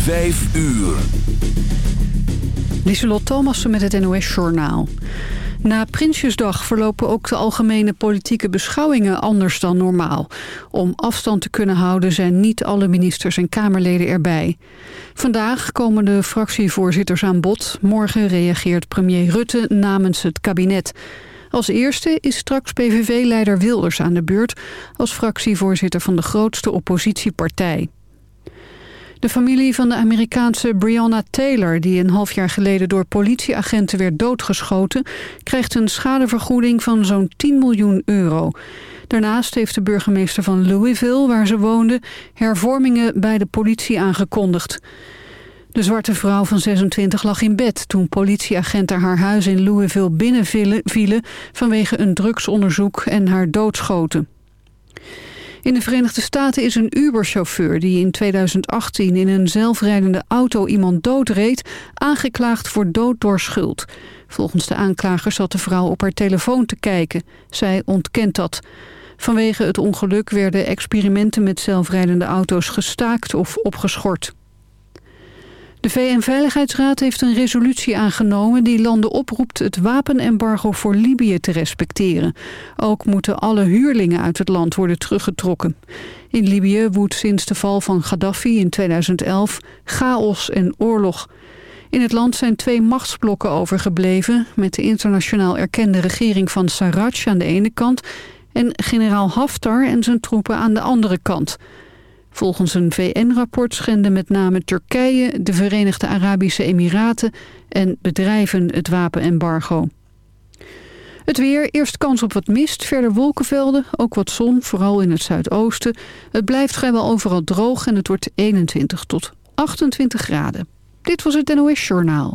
Vijf uur. Lieselot Thomassen met het NOS-journaal. Na Prinsjesdag verlopen ook de algemene politieke beschouwingen anders dan normaal. Om afstand te kunnen houden zijn niet alle ministers en Kamerleden erbij. Vandaag komen de fractievoorzitters aan bod. Morgen reageert premier Rutte namens het kabinet. Als eerste is straks PVV-leider Wilders aan de beurt... als fractievoorzitter van de grootste oppositiepartij. De familie van de Amerikaanse Breonna Taylor... die een half jaar geleden door politieagenten werd doodgeschoten... krijgt een schadevergoeding van zo'n 10 miljoen euro. Daarnaast heeft de burgemeester van Louisville, waar ze woonde... hervormingen bij de politie aangekondigd. De zwarte vrouw van 26 lag in bed toen politieagenten haar huis in Louisville binnenvielen... vanwege een drugsonderzoek en haar doodschoten. In de Verenigde Staten is een Uber-chauffeur die in 2018 in een zelfrijdende auto iemand doodreed, aangeklaagd voor dood door schuld. Volgens de aanklager zat de vrouw op haar telefoon te kijken. Zij ontkent dat. Vanwege het ongeluk werden experimenten met zelfrijdende auto's gestaakt of opgeschort. De VN-veiligheidsraad heeft een resolutie aangenomen die landen oproept het wapenembargo voor Libië te respecteren. Ook moeten alle huurlingen uit het land worden teruggetrokken. In Libië woedt sinds de val van Gaddafi in 2011 chaos en oorlog. In het land zijn twee machtsblokken overgebleven... met de internationaal erkende regering van Sarraj aan de ene kant... en generaal Haftar en zijn troepen aan de andere kant... Volgens een VN-rapport schenden met name Turkije, de Verenigde Arabische Emiraten en bedrijven het wapenembargo. Het weer, eerst kans op wat mist, verder wolkenvelden, ook wat zon, vooral in het zuidoosten. Het blijft vrijwel overal droog en het wordt 21 tot 28 graden. Dit was het NOS Journaal.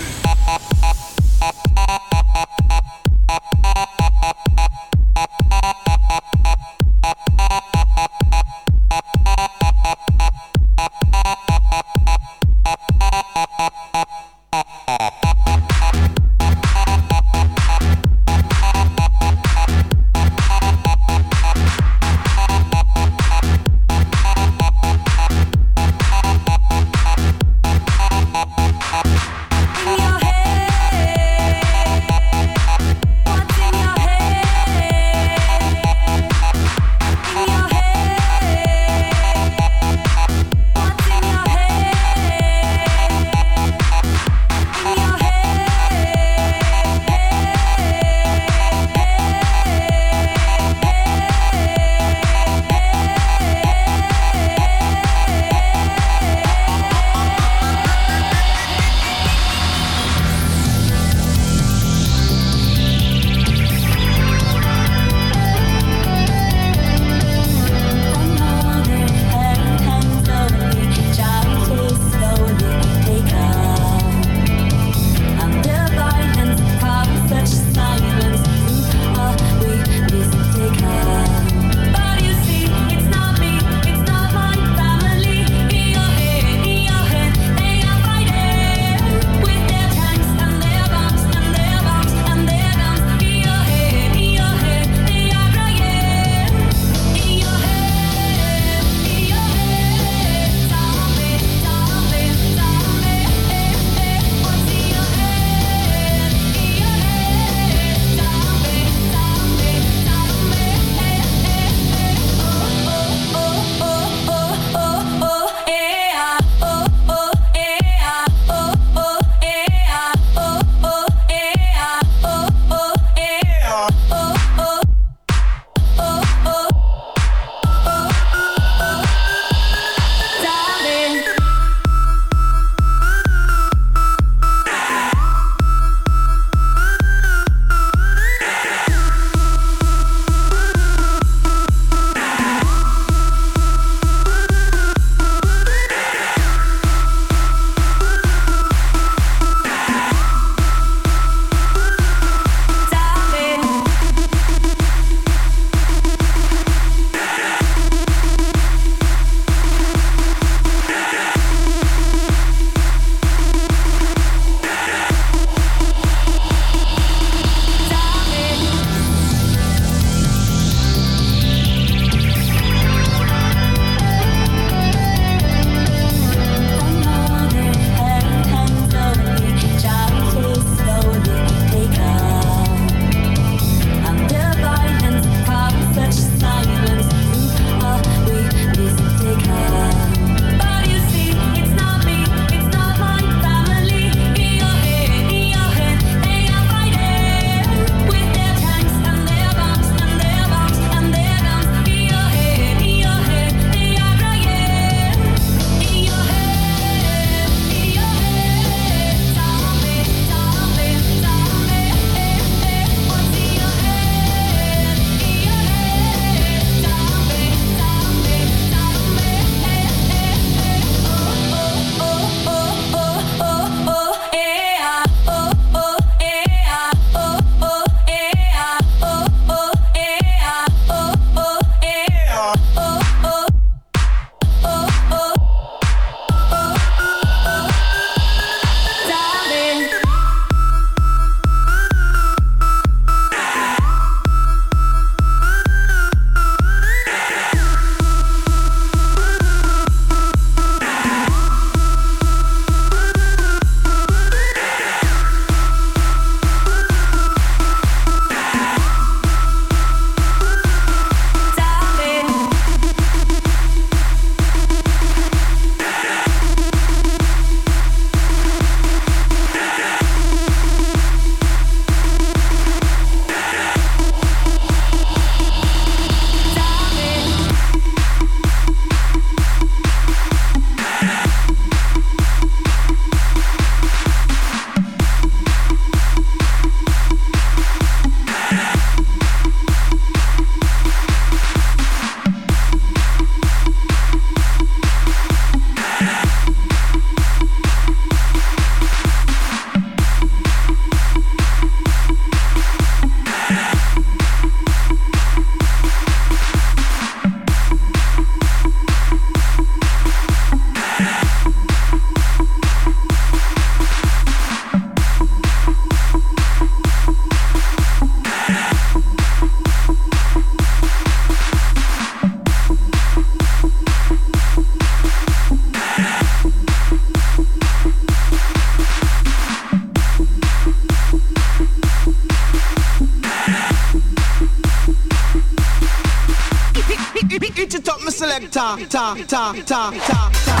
Ta ta ta ta ta ta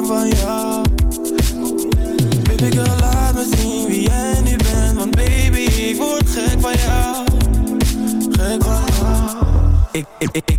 ben van jou. Baby girl laat me zien wie jij nu bent Want baby ik word gek van jou. Gek van jou. Ik, ik, ik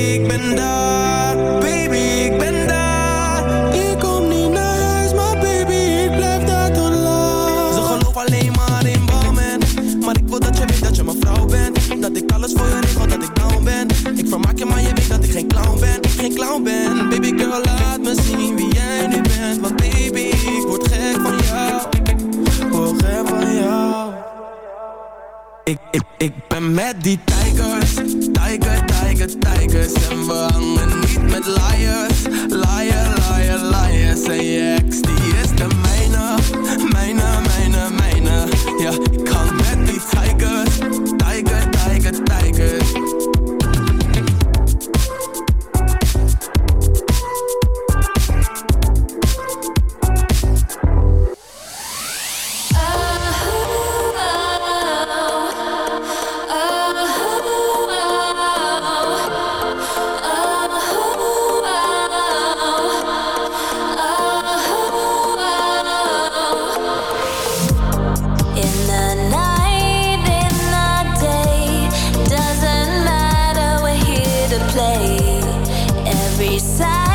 wayside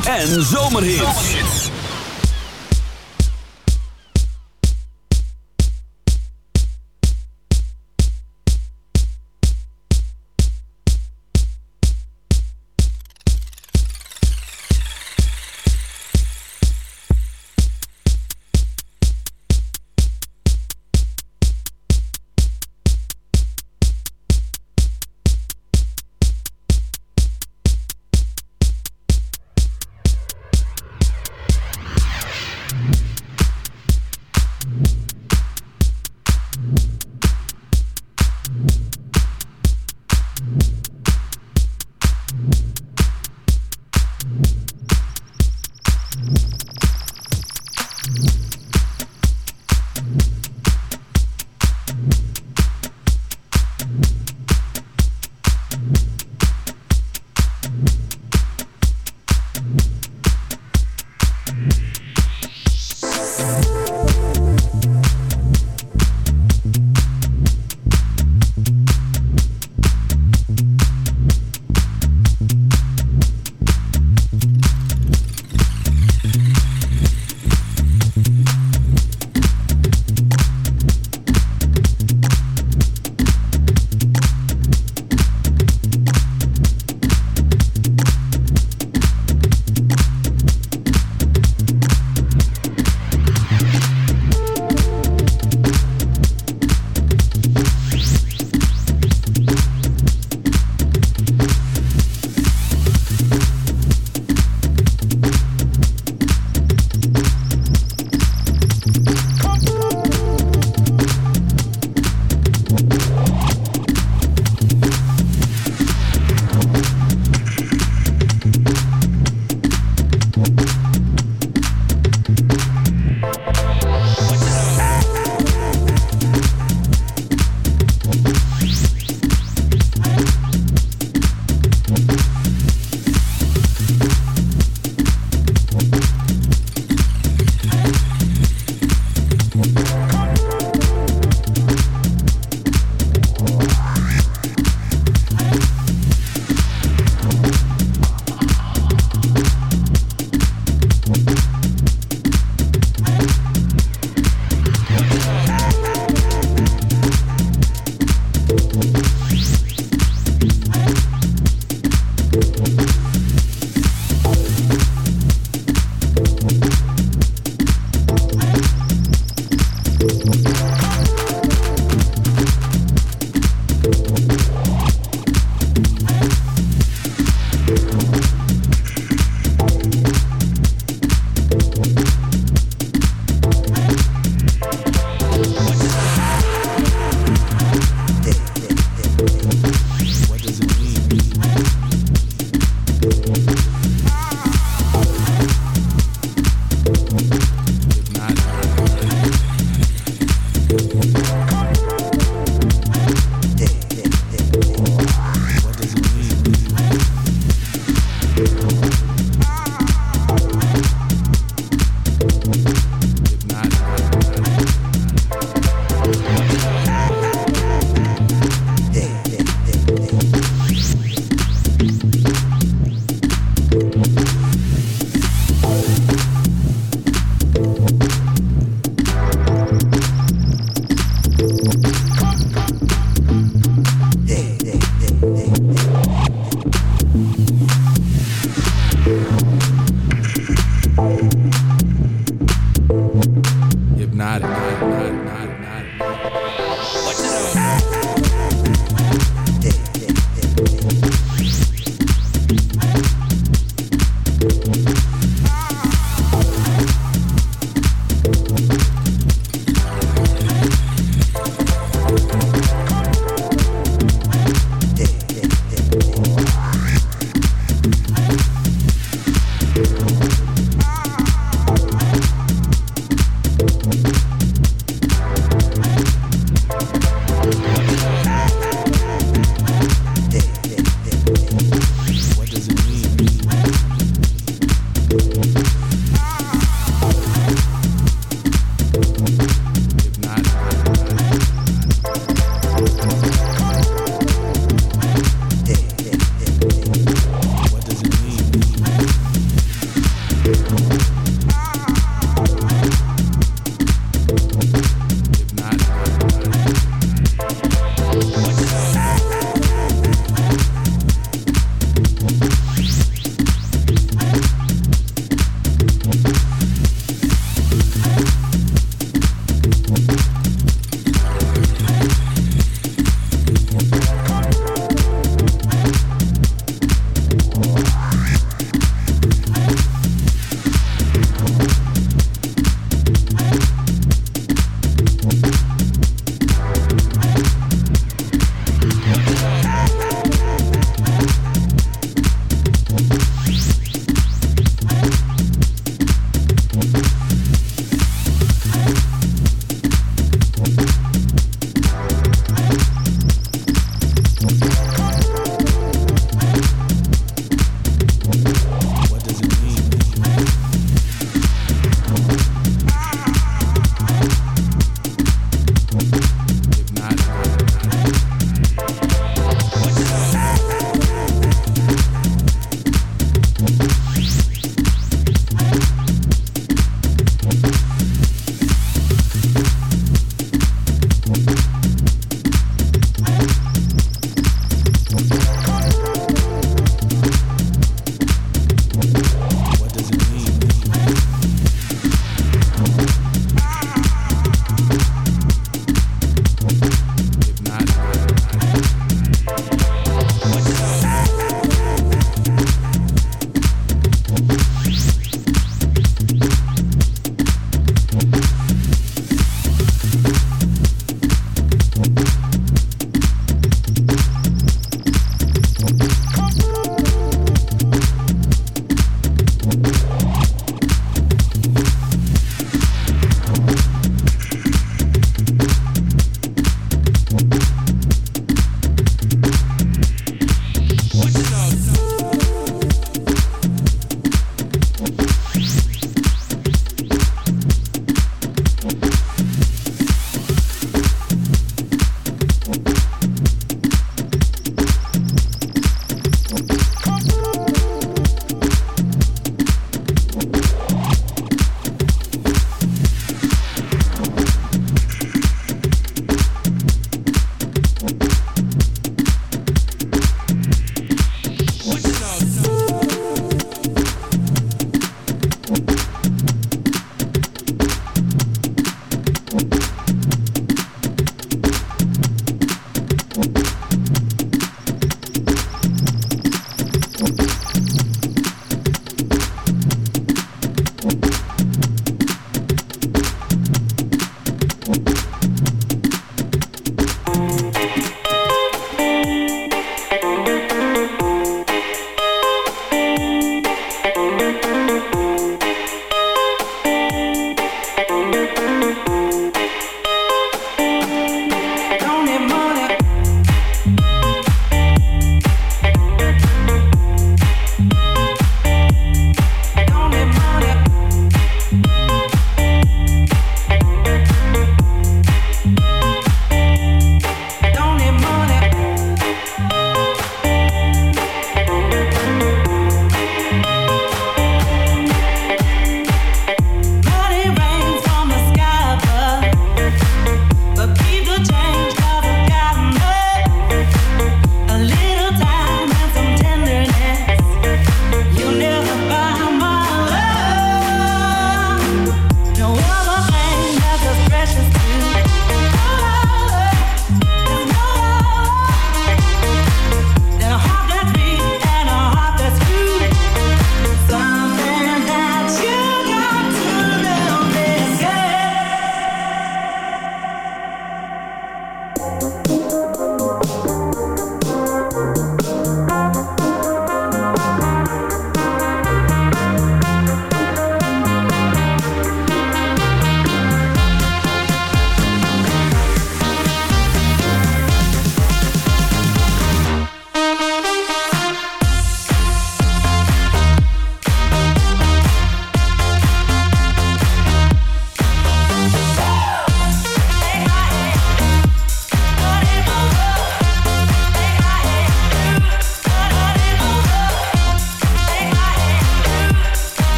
En Zomerhits.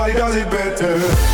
Nobody does it better.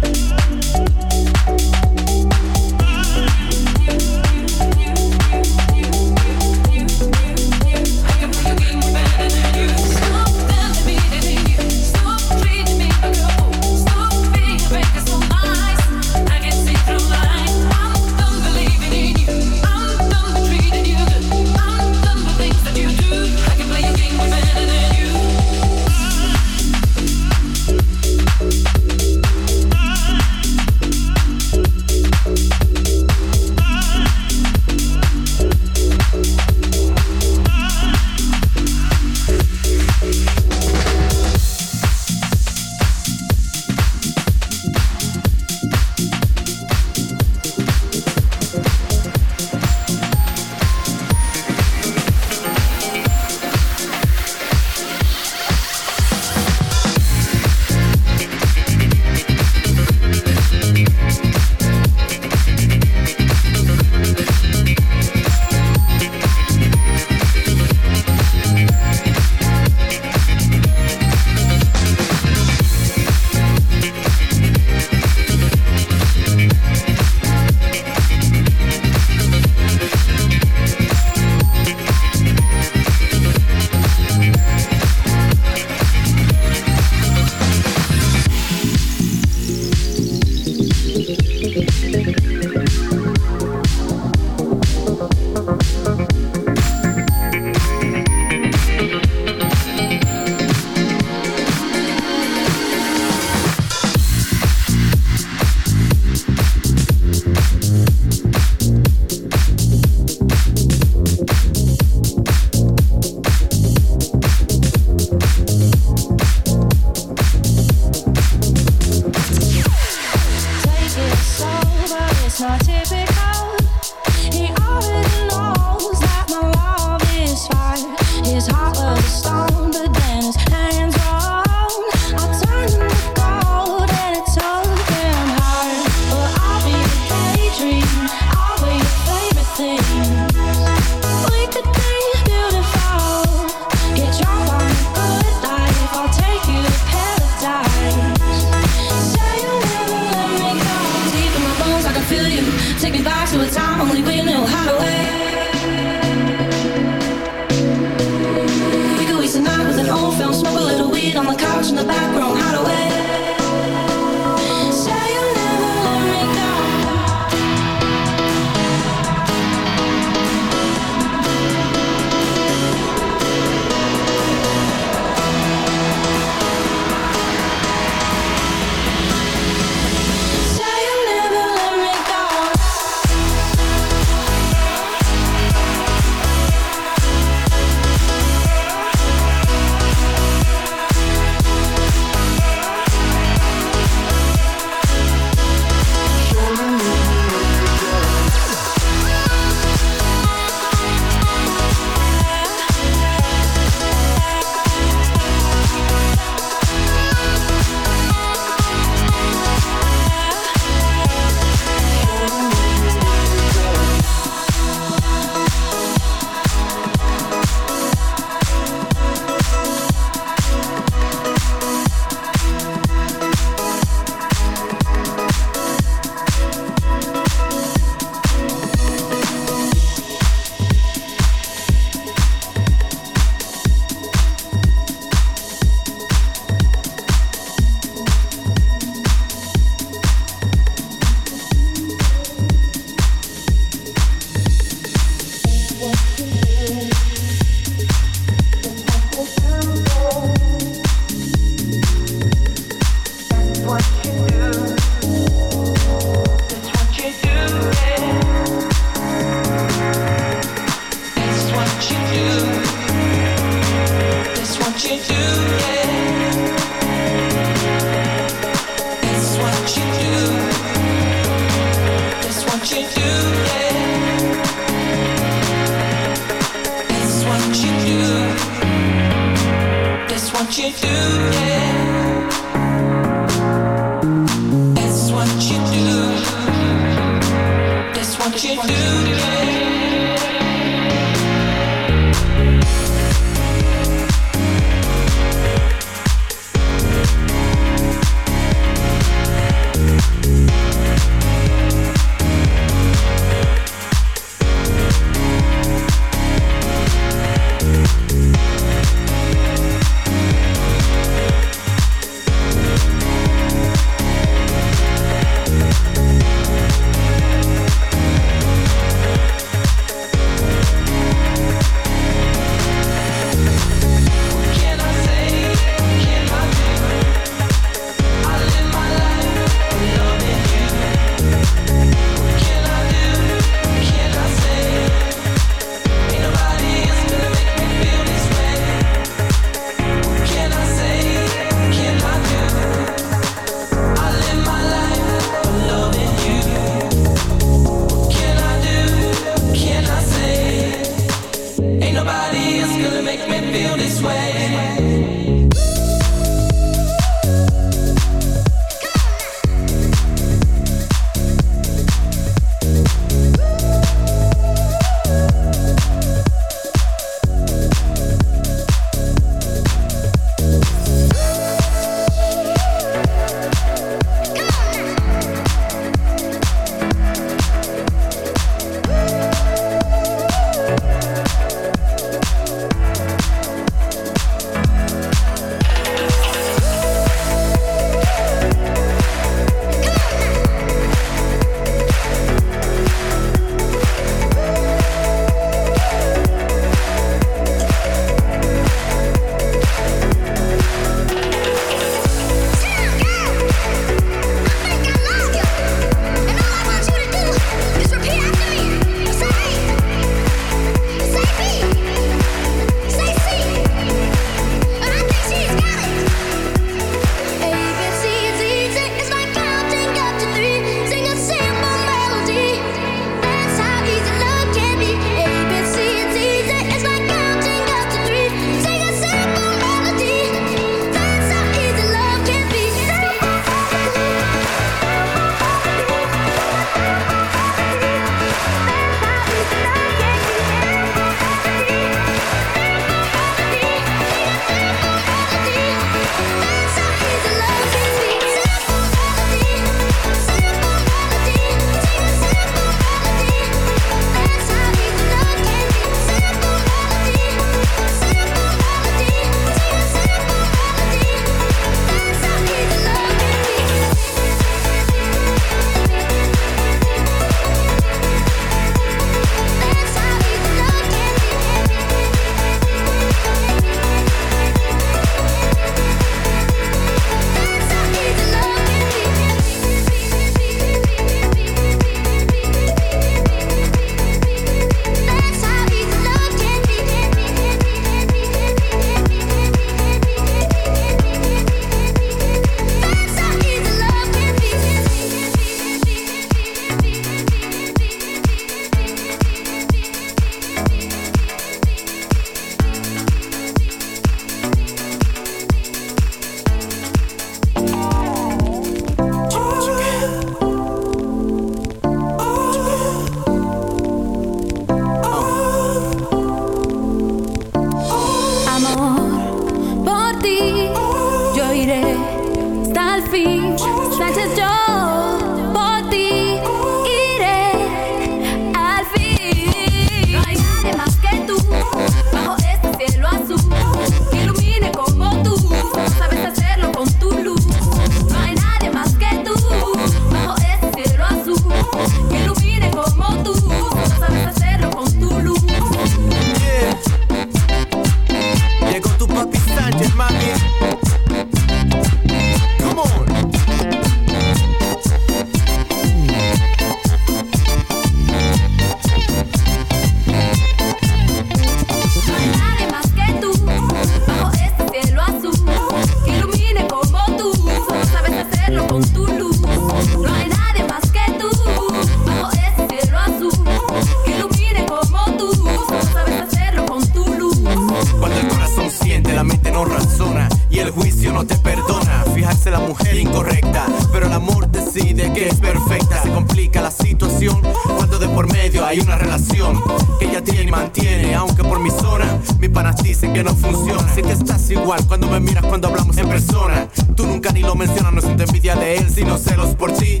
que ella tiene y mantiene. Aunque por mi zona, mis panas dicen que no funciona. Sé que estás igual cuando me miras cuando hablamos en persona. Tú nunca ni lo mencionas, no siento envidia de él, sino celos por ti.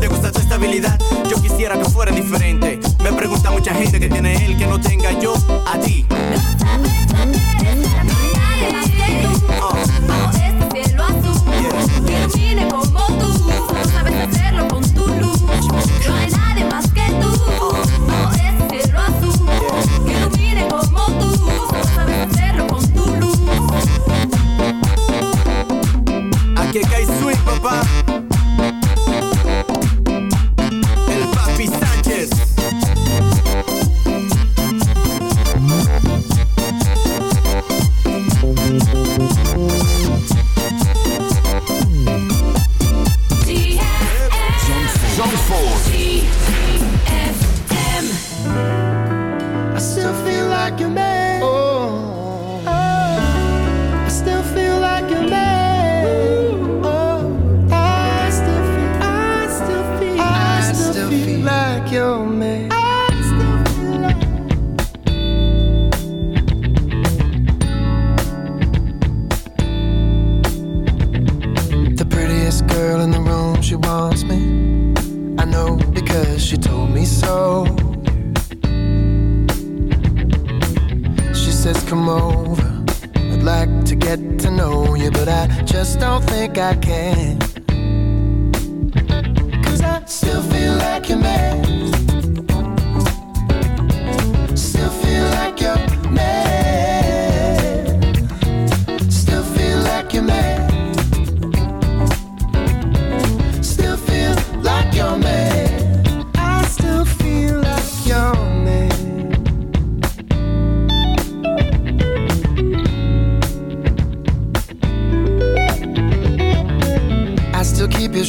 Te gusta tu estabilidad, yo quisiera que fuera diferente. Me pregunta mucha gente que tiene él que no tenga yo a ti.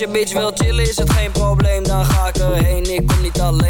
Als je bitch wil chillen is het geen probleem, dan ga ik erheen. Ik kom niet alleen,